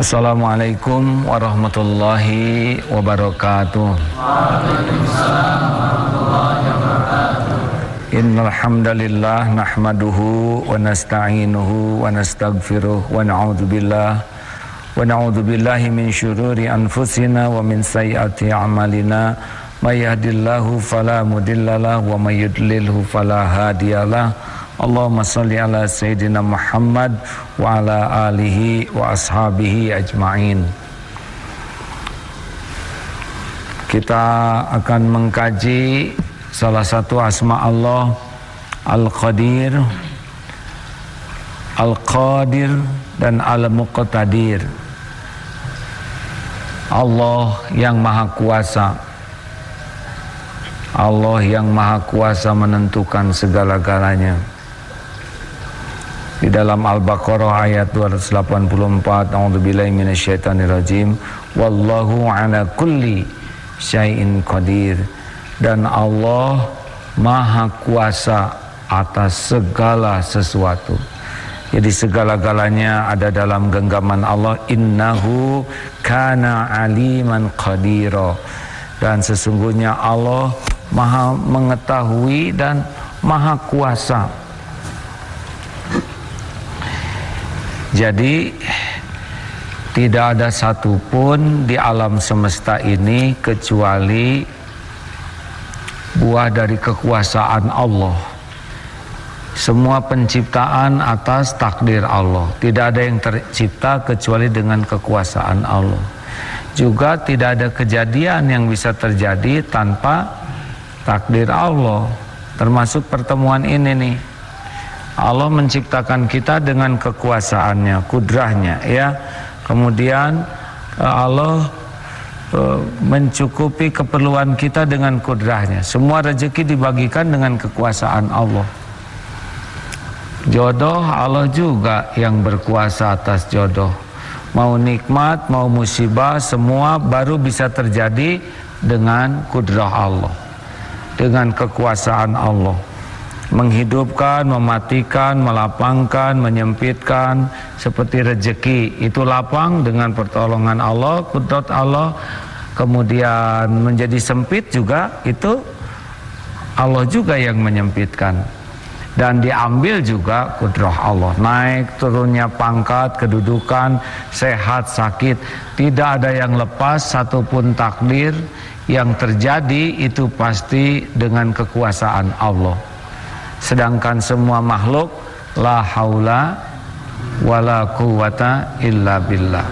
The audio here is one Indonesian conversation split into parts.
Assalamualaikum warahmatullahi wabarakatuh. Innal hamdalillah nahmaduhu wa nasta'inuhu wa nastaghfiruh wa na'udzu billah wa na'udzu billahi min syururi anfusina wa min sayyiati a'malina may yahdihillahu fala mudhillalah wa may yudlilhu fala hadiyalah Allahumma salli ala sayyidina Muhammad wa ala alihi wa ashabihi ajma'in. Kita akan mengkaji salah satu asma Allah Al-Qadir Al-Qadir dan Al-Muqtadir. Allah yang maha kuasa. Allah yang maha kuasa menentukan segala-galanya di dalam Al-Baqarah ayat 284 A'udzubillahi minasyaitonirrajim wallahu ala kulli syai'in qadir. Dan Allah maha kuasa atas segala sesuatu. Jadi segala-galanya ada dalam genggaman Allah. Innahu kana aliman qadira. Dan sesungguhnya Allah maha mengetahui dan maha kuasa jadi tidak ada satupun di alam semesta ini kecuali buah dari kekuasaan Allah. Semua penciptaan atas takdir Allah. Tidak ada yang tercipta kecuali dengan kekuasaan Allah. Juga tidak ada kejadian yang bisa terjadi tanpa takdir Allah. Termasuk pertemuan ini nih. Allah menciptakan kita dengan kekuasaannya, kudrahnya ya. Kemudian eh, Allah Eh, mencukupi keperluan kita dengan kudrahnya. Semua rezeki dibagikan dengan kekuasaan Allah. Jodoh Allah juga yang berkuasa atas jodoh. Mau nikmat, mau musibah, semua baru bisa terjadi dengan kudrah Allah. Dengan kekuasaan Allah. Menghidupkan, mematikan, melapangkan, menyempitkan seperti rezeki. Itu lapang dengan pertolongan Allah, kudrat Allah. Kemudian menjadi sempit juga itu Allah juga yang menyempitkan. Dan diambil juga kudrah Allah. Naik turunnya pangkat kedudukan sehat sakit. Tidak ada yang lepas satupun takdir yang terjadi itu pasti dengan kekuasaan Allah sedangkan semua makhluk la haula wala quwata illa billah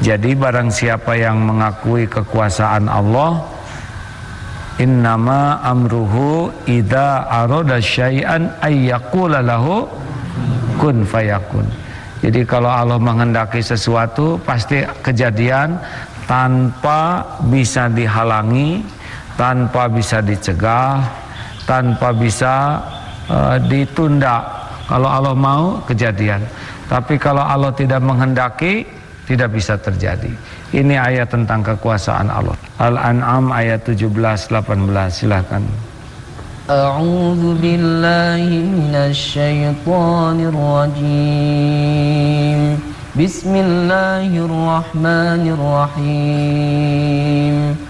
jadi barang siapa yang mengakui kekuasaan Allah Innama amruhu idza arada syai'an ayyaqula lahu kun fayakun. Jadi kalau Allah menghendaki sesuatu pasti kejadian tanpa bisa dihalangi, tanpa bisa dicegah, tanpa bisa uh, ditunda. Kalau Allah mau kejadian. Tapi kalau Allah tidak menghendaki tidak bisa terjadi. Ini ayat tentang kekuasaan Allah. Al-An'am ayat 17 18 silakan. A'udzu billahi. Bismillahirrahmanirrahim. Wa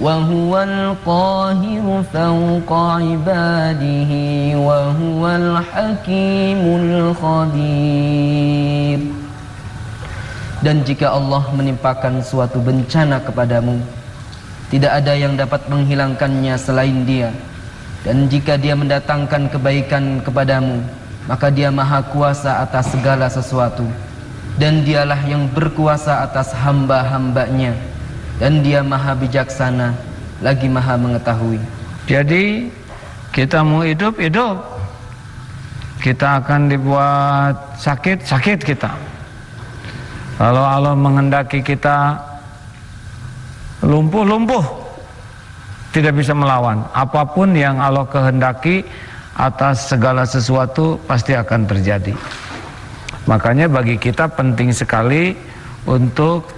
وهو القاهر فوق عباده وهو الحكيم الخبير Dan jika Allah menimpakan suatu bencana kepadamu Tidak ada yang dapat menghilangkannya selain dia dan jika dia mendatangkan kebaikan kepadamu Maka dia maha kuasa atas segala sesuatu Dan dialah yang berkuasa atas hamba-hambanya Dan dia maha bijaksana Lagi maha mengetahui Jadi kita mau hidup, hidup Kita akan dibuat sakit, sakit kita Kalau Allah menghendaki kita lumpuh, lumpuh tidak bisa melawan. Apa pun yang Allah kehendaki atas segala sesuatu pasti akan terjadi. Makanya bagi kita penting sekali untuk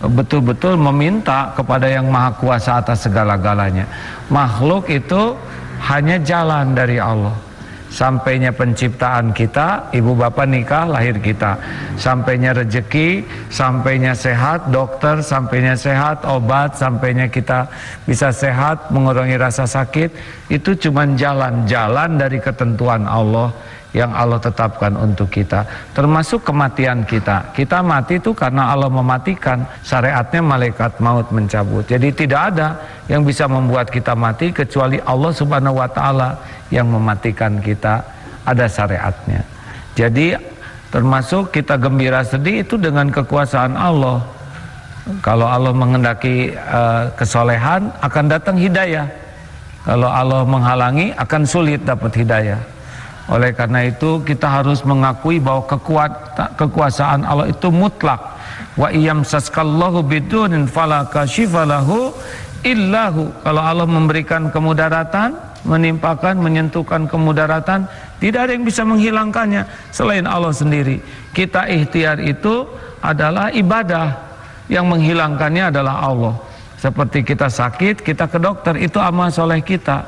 betul-betul meminta kepada yang maha kuasa atas segala-galanya. Makhluk itu hanya jalan dari Allah sampainya penciptaan kita, ibu bapak nikah, lahir kita. Sampainya rejeki, sampainya sehat, dokter, sampainya sehat, obat, sampainya kita bisa sehat, mengurangi rasa sakit, itu cuma jalan-jalan dari ketentuan Allah yang Allah tetapkan untuk kita. Termasuk kematian kita. Kita mati itu karena Allah mematikan. Syariatnya malaikat maut mencabut. Jadi tidak ada yang bisa membuat kita mati kecuali Allah subhanahu wa ta'ala yang mematikan kita. Ada syariatnya. Jadi termasuk kita gembira sedih itu dengan kekuasaan Allah. Kalau Allah mengendaki uh, kesolehan akan datang hidayah. Kalau Allah menghalangi akan sulit dapat hidayah oleh karena itu kita harus mengakui bahwa kekuat, kekuasaan Allah itu mutlak. Wa iyam saskallahu bidunin fala kashifalahu illahu. Kalau Allah memberikan kemudaratan, menimpakan, menyentuhkan kemudaratan, tidak ada yang bisa menghilangkannya selain Allah sendiri. Kita ikhtiar itu adalah ibadah. Yang menghilangkannya adalah Allah. Seperti kita sakit, kita ke dokter, itu amal soleh kita.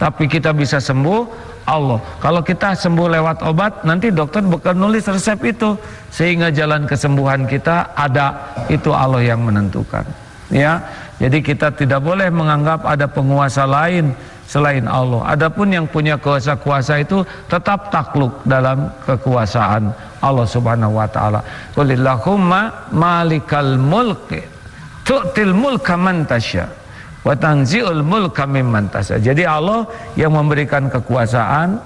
Tapi kita bisa sembuh Allah. Kalau kita sembuh lewat obat, nanti dokter bakal nulis resep itu sehingga jalan kesembuhan kita ada itu Allah yang menentukan. Ya. Jadi kita tidak boleh menganggap ada penguasa lain selain Allah. Adapun yang punya kuasa-kuasa itu tetap takluk dalam kekuasaan Allah Subhanahu wa taala. Qulillahumma malikal mulki tu'til mulka man tasya' wa tanzi'ul mulka mimman Jadi Allah yang memberikan kekuasaan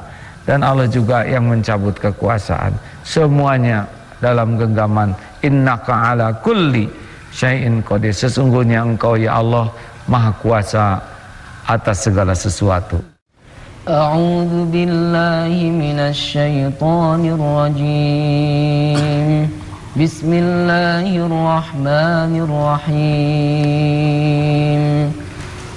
dan Allah juga yang mencabut kekuasaan. Semuanya dalam genggaman innaka ala kulli syai'in qadir. Sesungguhnya Engkau ya Allah Maha Kuasa atas segala sesuatu. A'udzu billahi minasy syaithanir rajim. Bismillahirrahmanirrahim.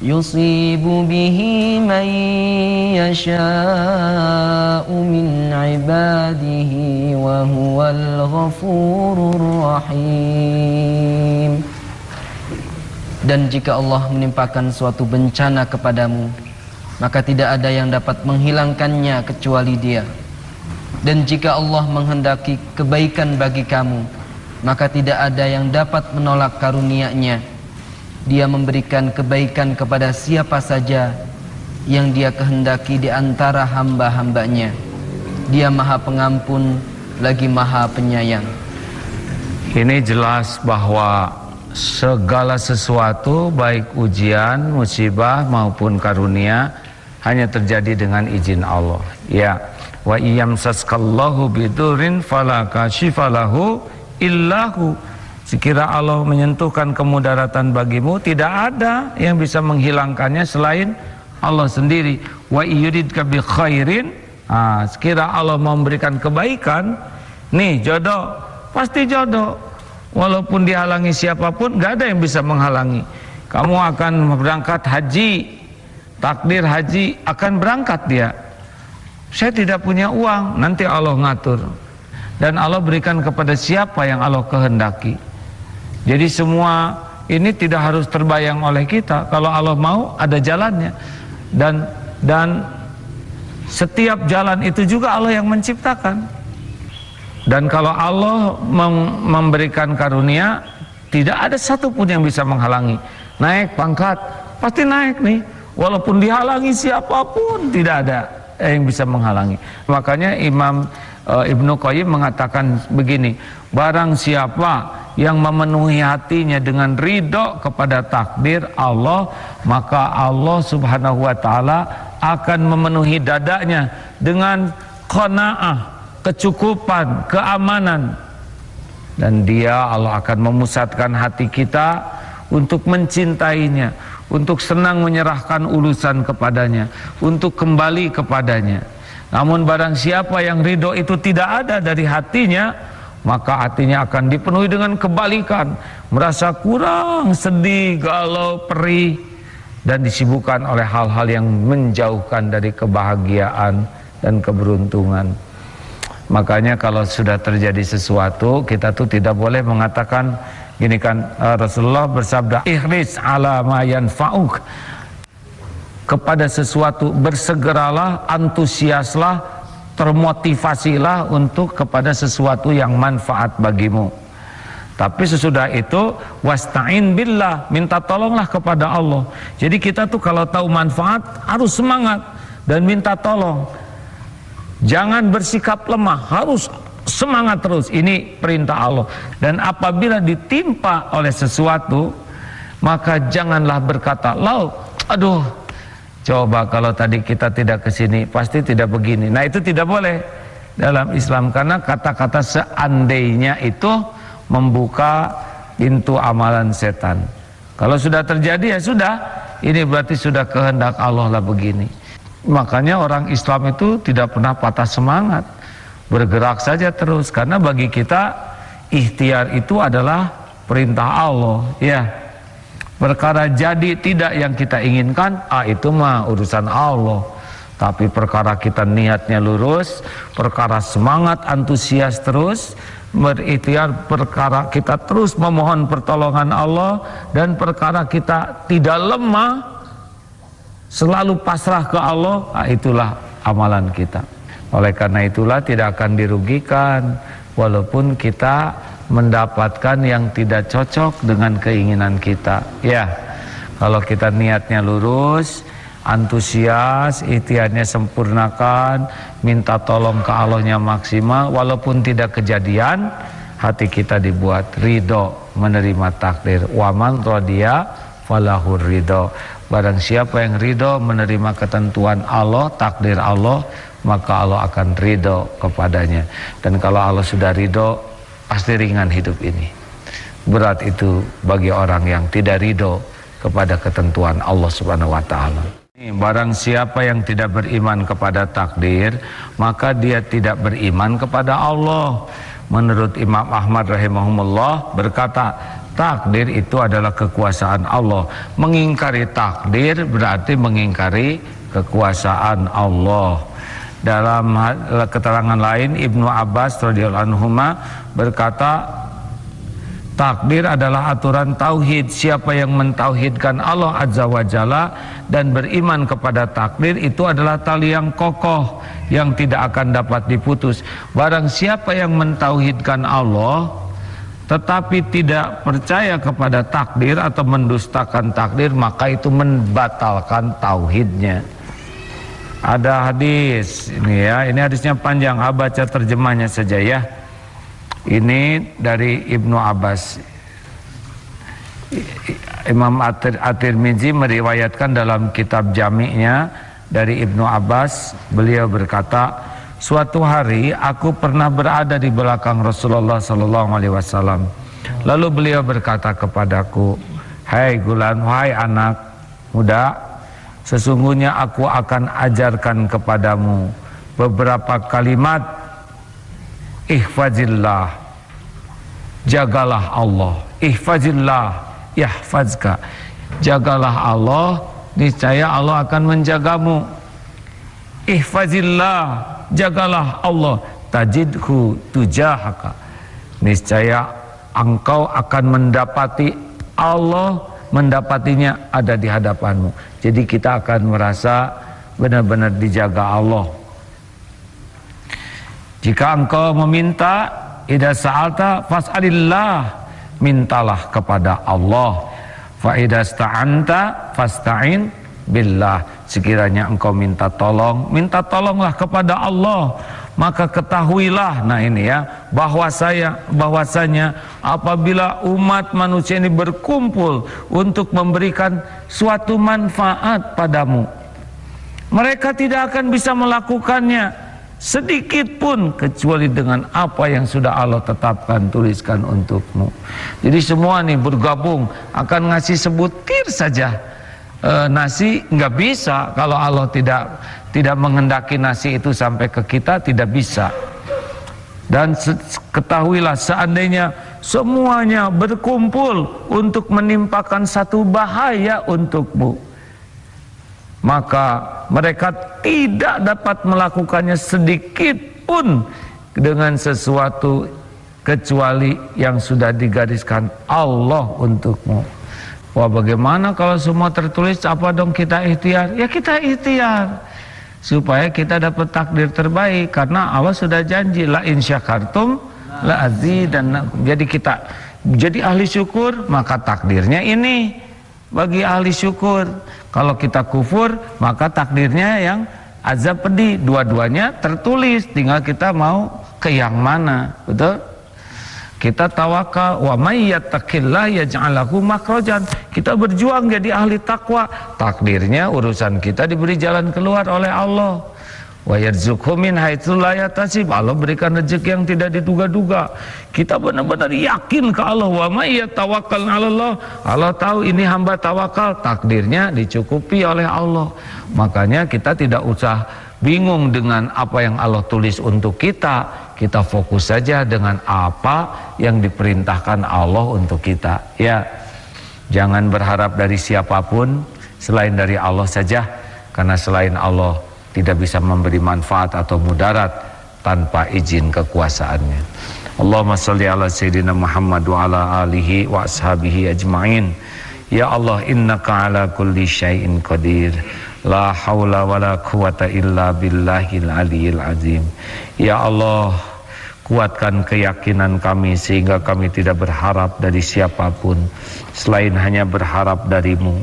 يصيب به من يشاء من عباده وهو الغفور الرحيم Dan jika Allah menimpakan suatu bencana kepadamu Maka tidak ada yang dapat menghilangkannya kecuali dia Dan jika Allah menghendaki kebaikan bagi kamu Maka tidak ada yang dapat menolak karunia-Nya dia memberikan kebaikan kepada siapa saja yang dia kehendaki di antara hamba-hambanya. Dia maha pengampun lagi maha penyayang. Ini jelas bahwa segala sesuatu baik ujian, musibah maupun karunia hanya terjadi dengan izin Allah. Ya. Wa iyam saskallahu bidurin fala kashifalahu illahu Sekira Allah menyentuhkan kemudaratan bagimu, tidak ada yang bisa menghilangkannya selain Allah sendiri. Wa yuridka bi khairin, ah, sekira Allah memberikan kebaikan, nih jodoh, pasti jodoh. Walaupun dihalangi siapa pun, gak ada yang bisa menghalangi. Kamu akan berangkat haji, takdir haji akan berangkat dia. Saya tidak punya uang, nanti Allah ngatur. Dan Allah berikan kepada siapa yang Allah kehendaki. Jadi semua ini tidak harus terbayang oleh kita. Kalau Allah mau ada jalannya. Dan dan setiap jalan itu juga Allah yang menciptakan. Dan kalau Allah memberikan karunia, tidak ada satupun yang bisa menghalangi. Naik pangkat, pasti naik nih. Walaupun dihalangi siapa pun, tidak ada yang bisa menghalangi. Makanya Imam uh, Ibnu Qayyim mengatakan begini, barang siapa yang memenuhi hatinya dengan ridho kepada takdir Allah maka Allah subhanahu wa ta'ala akan memenuhi dadanya dengan qanaah kecukupan, keamanan. Dan dia Allah akan memusatkan hati kita untuk mencintainya untuk senang menyerahkan urusan kepadanya untuk kembali kepadanya. Namun barang siapa yang ridho itu tidak ada dari hatinya maka hatinya akan dipenuhi dengan kebalikan merasa kurang sedih galau perih dan disibukkan oleh hal-hal yang menjauhkan dari kebahagiaan dan keberuntungan. Makanya kalau sudah terjadi sesuatu, kita tuh tidak boleh mengatakan gini kan eh, Rasulullah bersabda, "Ihris ala ma yanfa'uk." Kepada sesuatu bersegeralah, antusiaslah, termotivasilah untuk kepada sesuatu yang manfaat bagimu. Tapi sesudah itu wasta'in billah, minta tolonglah kepada Allah. Jadi kita tuh kalau tahu manfaat harus semangat dan minta tolong. Jangan bersikap lemah, harus semangat terus. Ini perintah Allah. Dan apabila ditimpa oleh sesuatu, maka janganlah berkata, "Lau, aduh, coba kalau tadi kita tidak ke sini, pasti tidak begini." Nah, itu tidak boleh dalam Islam karena kata-kata seandainya itu membuka pintu amalan setan. Kalau sudah terjadi ya sudah, ini berarti sudah kehendak Allah lah begini. Makanya orang Islam itu tidak pernah patah semangat, bergerak saja terus karena bagi kita ikhtiar itu adalah perintah Allah, ya. Perkara jadi tidak yang kita inginkan, ah itu mah urusan Allah. Tapi perkara kita niatnya lurus, perkara semangat antusias terus, berikhtiar perkara kita terus memohon pertolongan Allah dan perkara kita tidak lemah selalu pasrah ke Allah nah itulah amalan kita oleh karena itulah tidak akan dirugikan walaupun kita mendapatkan yang tidak cocok dengan keinginan kita ya kalau kita niatnya lurus antusias, ikhtiarnya sempurnakan, minta tolong ke Allahnya maksimal, walaupun tidak kejadian, hati kita dibuat ridho menerima takdir. Waman rodia falahur ridho. Barang siapa yang ridho menerima ketentuan Allah, takdir Allah, maka Allah akan ridho kepadanya. Dan kalau Allah sudah ridho, pasti ringan hidup ini. Berat itu bagi orang yang tidak ridho kepada ketentuan Allah Subhanahu wa taala. Barang siapa yang tidak beriman kepada takdir, maka dia tidak beriman kepada Allah. Menurut Imam Ahmad rahimahumullah berkata, takdir itu adalah kekuasaan Allah. Mengingkari takdir berarti mengingkari kekuasaan Allah. Dalam keterangan lain Ibnu Abbas radhiyallahu anhu berkata Takdir adalah aturan tauhid. Siapa yang mentauhidkan Allah Azza wa Jalla dan beriman kepada takdir itu adalah tali yang kokoh yang tidak akan dapat diputus. Barang siapa yang mentauhidkan Allah tetapi tidak percaya kepada takdir atau mendustakan takdir maka itu membatalkan tauhidnya. Ada hadis ini ya, ini hadisnya panjang, ah, baca terjemahnya saja ya. Ini dari Ibnu Abbas. Imam At-Tirmizi meriwayatkan dalam kitab jami'nya dari Ibnu Abbas, beliau berkata, "Suatu hari aku pernah berada di belakang Rasulullah sallallahu alaihi wasallam. Lalu beliau berkata kepadaku, "Hai gulan, wahai anak muda, sesungguhnya aku akan ajarkan kepadamu beberapa kalimat ihfazillah. Jagalah Allah. Ihfazillah yahfazka. Jagalah Allah niscaya Allah akan menjagamu. Ihfazillah jagalah Allah. Tajidhu tujahaka. Niscaya engkau akan mendapati Allah mendapatinya ada di hadapanmu jadi kita akan merasa benar-benar dijaga Allah jika engkau meminta, idza sa'alta fas'alillah, mintalah kepada Allah. Fa idza sta'anta fasta'in billah. Sekiranya engkau minta tolong, minta tolonglah kepada Allah. Maka ketahuilah, nah ini ya, bahwa saya bahwasanya apabila umat manusia ini berkumpul untuk memberikan suatu manfaat padamu, mereka tidak akan bisa melakukannya sedikit pun kecuali dengan apa yang sudah Allah tetapkan tuliskan untukmu. Jadi semua nih bergabung akan ngasih sebutir saja e, nasi nggak bisa kalau Allah tidak tidak mengendaki nasi itu sampai ke kita tidak bisa. Dan ketahuilah seandainya semuanya berkumpul untuk menimpakan satu bahaya untukmu maka mereka tidak dapat melakukannya sedikit pun dengan sesuatu kecuali yang sudah digariskan Allah untukmu. Wah bagaimana kalau semua tertulis apa dong kita ikhtiar? Ya kita ikhtiar supaya kita dapat takdir terbaik karena Allah sudah janji la in syakartum la dan jadi kita jadi ahli syukur maka takdirnya ini bagi ahli syukur kalau kita kufur, maka takdirnya yang azab pedih. Dua-duanya tertulis, tinggal kita mau ke yang mana. Betul? Kita tawakal wa may yattaqillah yaj'al lahu makhrajan. Kita berjuang jadi ahli takwa. Takdirnya urusan kita diberi jalan keluar oleh Allah. Wa yarzuqhu min haitsu la yatasib. Allah berikan rezeki yang tidak diduga-duga. Kita benar-benar yakin ke Allah wa may yatawakkal 'ala Allah. Allah tahu ini hamba tawakal, takdirnya dicukupi oleh Allah. Makanya kita tidak usah bingung dengan apa yang Allah tulis untuk kita. Kita fokus saja dengan apa yang diperintahkan Allah untuk kita. Ya. Jangan berharap dari siapa pun selain dari Allah saja karena selain Allah tidak bisa memberi manfaat atau mudarat tanpa izin kekuasaannya. Allahumma salli ala sayyidina Muhammad wa ala alihi wa ashabihi ajma'in. Ya Allah innaka ala kulli syai'in qadir. La haula wa la quwata illa billahil aliyil azim. Ya Allah kuatkan keyakinan kami sehingga kami tidak berharap dari siapa pun selain hanya berharap darimu.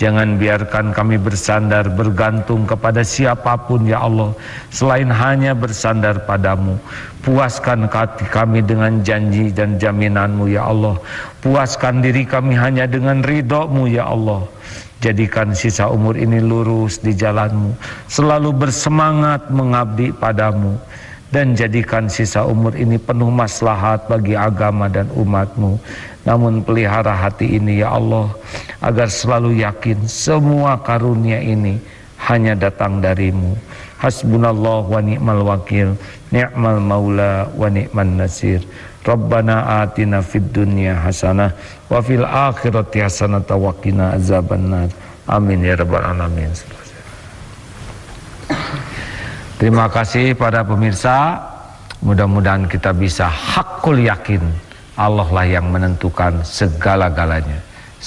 Jangan biarkan kami bersandar bergantung kepada siapa pun ya Allah. Selain hanya bersandar padamu Puaskan hati kami dengan janji dan jaminanmu ya Allah. Puaskan diri kami hanya dengan ridhomu ya Allah Jadikan sisa umur ini lurus di jalanmu. Selalu bersemangat mengabdi padamu. Dan jadikan sisa umur ini penuh maslahat bagi agama dan umatmu. Namun pelihara hati ini ya Allah agar selalu yakin semua karunia ini hanya datang darimu. Hasbunallah wa ni'mal wakil, ni'mal maula wa ni'man nasir. Rabbana atina fid dunya hasanah wa fil akhirati hasanah wa qina azabannar. Amin ya rabbal alamin. Terima kasih pada pemirsa. Mudah-mudahan kita bisa hakul yakin Allah lah yang menentukan segala-galanya.